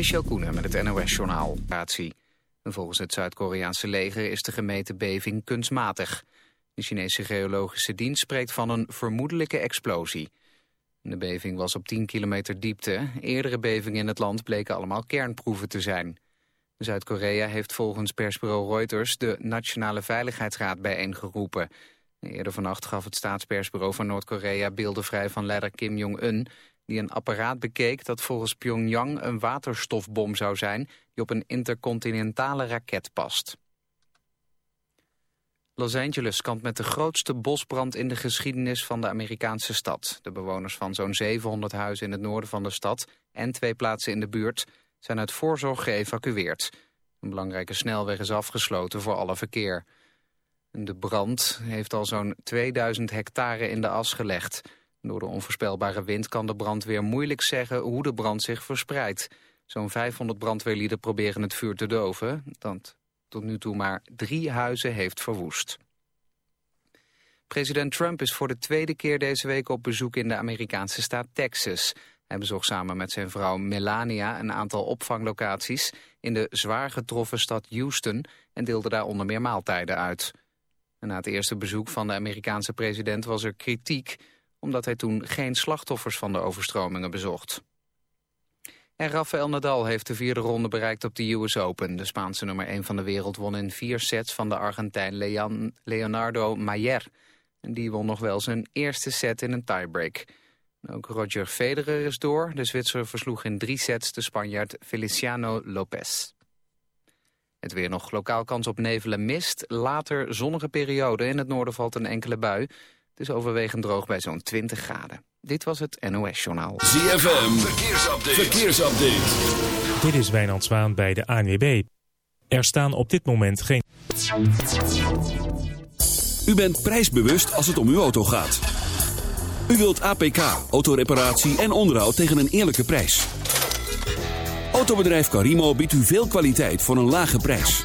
Michel Koenen met het NOS-journaal. Volgens het Zuid-Koreaanse leger is de gemeten beving kunstmatig. De Chinese geologische dienst spreekt van een vermoedelijke explosie. De beving was op 10 kilometer diepte. Eerdere bevingen in het land bleken allemaal kernproeven te zijn. Zuid-Korea heeft volgens persbureau Reuters de Nationale Veiligheidsraad bijeengeroepen. Eerder vannacht gaf het staatspersbureau van Noord-Korea beelden vrij van leider Kim Jong-un die een apparaat bekeek dat volgens Pyongyang een waterstofbom zou zijn... die op een intercontinentale raket past. Los Angeles kampt met de grootste bosbrand in de geschiedenis van de Amerikaanse stad. De bewoners van zo'n 700 huizen in het noorden van de stad en twee plaatsen in de buurt zijn uit voorzorg geëvacueerd. Een belangrijke snelweg is afgesloten voor alle verkeer. De brand heeft al zo'n 2000 hectare in de as gelegd. Door de onvoorspelbare wind kan de brandweer moeilijk zeggen hoe de brand zich verspreidt. Zo'n 500 brandweerlieden proberen het vuur te doven, dat tot nu toe maar drie huizen heeft verwoest. President Trump is voor de tweede keer deze week op bezoek in de Amerikaanse staat Texas. Hij bezocht samen met zijn vrouw Melania een aantal opvanglocaties in de zwaar getroffen stad Houston en deelde daar onder meer maaltijden uit. na het eerste bezoek van de Amerikaanse president was er kritiek omdat hij toen geen slachtoffers van de overstromingen bezocht. En Rafael Nadal heeft de vierde ronde bereikt op de US Open. De Spaanse nummer 1 van de wereld won in vier sets van de Argentijn Leonardo Mayer. En die won nog wel zijn eerste set in een tiebreak. Ook Roger Federer is door. De Zwitser versloeg in drie sets de Spanjaard Feliciano Lopez. Het weer nog lokaal kans op nevel en mist. Later zonnige periode. In het noorden valt een enkele bui. Het is overwegend droog bij zo'n 20 graden. Dit was het NOS Journaal. ZFM, verkeersupdate. verkeersupdate. Dit is Wijnand Zwaan bij de ANWB. Er staan op dit moment geen... U bent prijsbewust als het om uw auto gaat. U wilt APK, autoreparatie en onderhoud tegen een eerlijke prijs. Autobedrijf Carimo biedt u veel kwaliteit voor een lage prijs.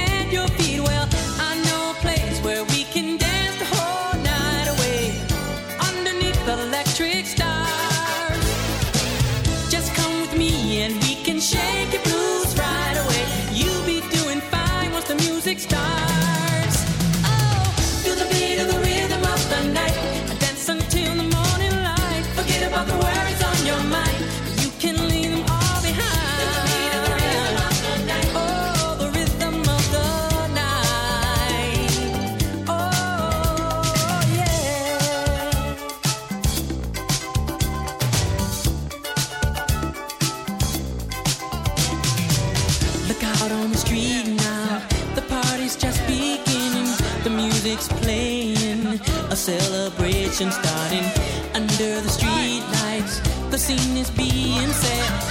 seen is being said.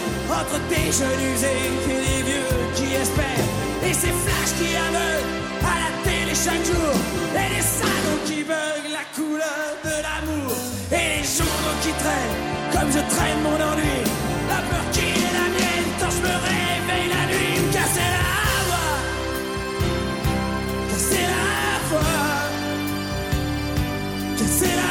entre jeunes usés et des vieux qui espèrent. Et ces flashs qui aveuglent à la télé chaque jour. Et les salons qui veulent la couleur de l'amour. Et les journaux qui traînent comme je traîne mon ennui. La peur qui est la mienne quand je me réveille la nuit. Me casser la voix. Casser la voix. Casser la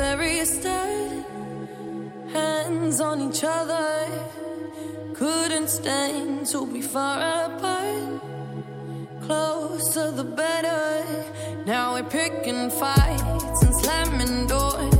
very started, hands on each other. Couldn't stand to be far apart. Closer the better. Now we're picking fights and slamming doors.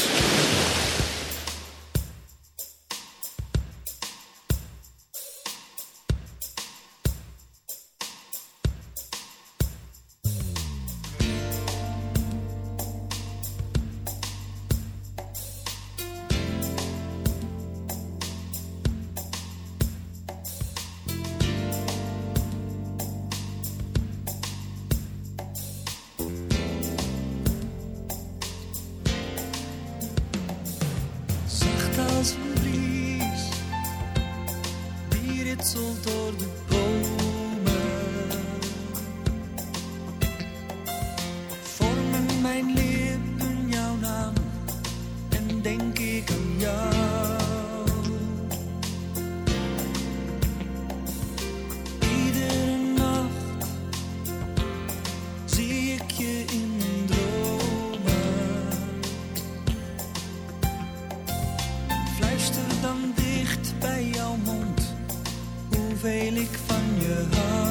hoeveel ik van je hart.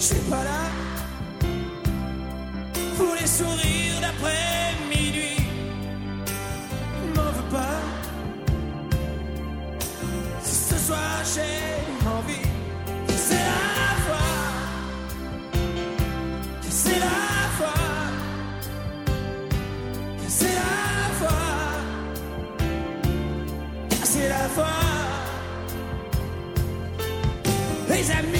Je suis pas là pour les sourires d'après minuit. M'en veux pas. Si ce soir j'ai envie, c'est la foi. C'est la foi. C'est la foi. Ah, c'est la foi. Les amis.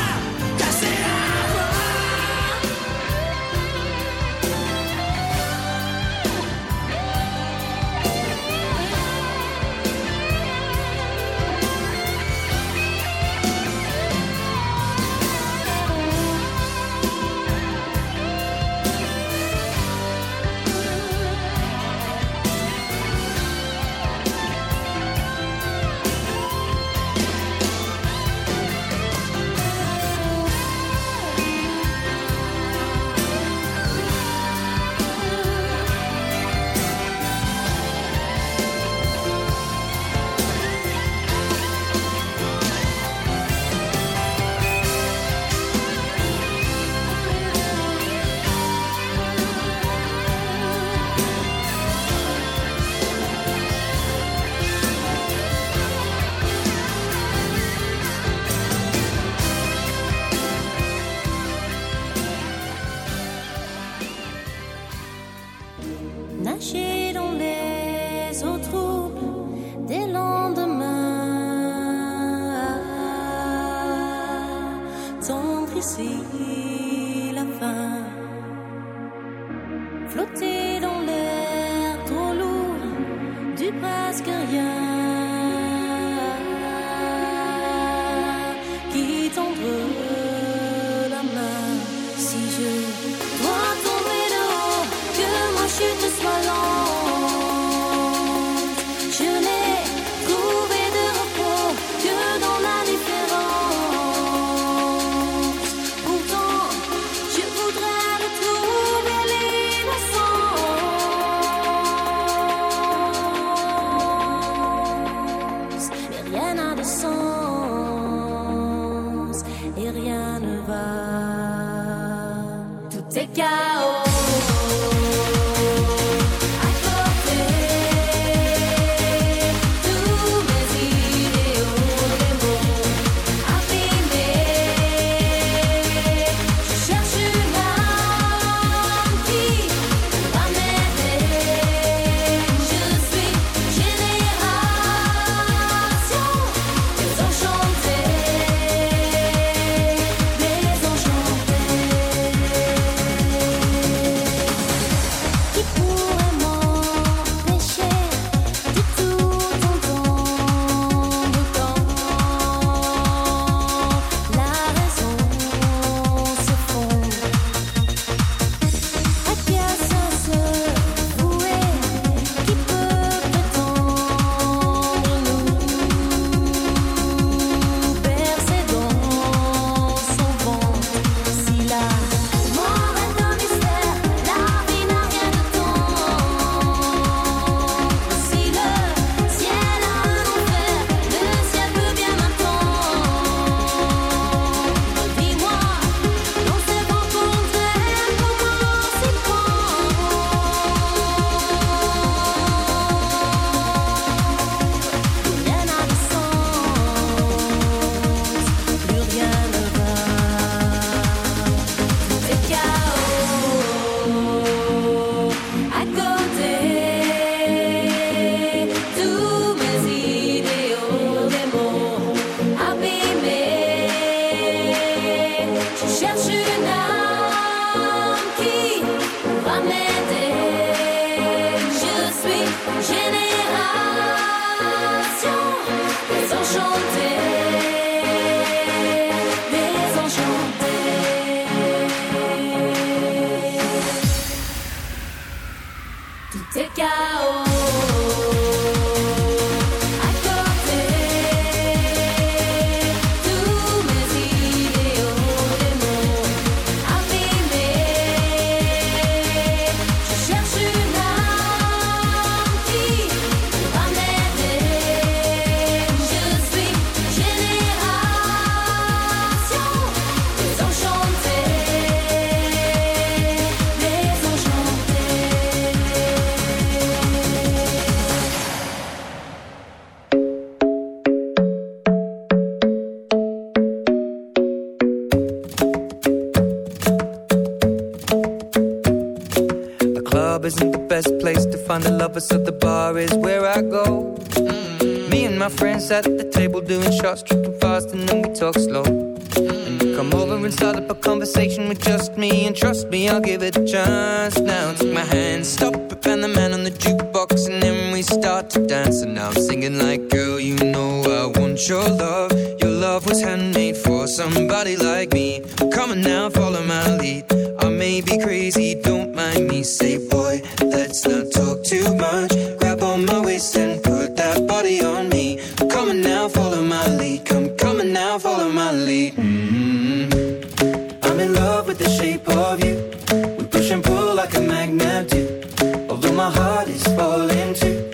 I do. Although my heart is falling too,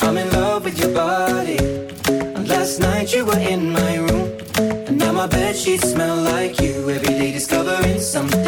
I'm in love with your body. And last night you were in my room, and now my bed sheets smell like you. Every day discovering something.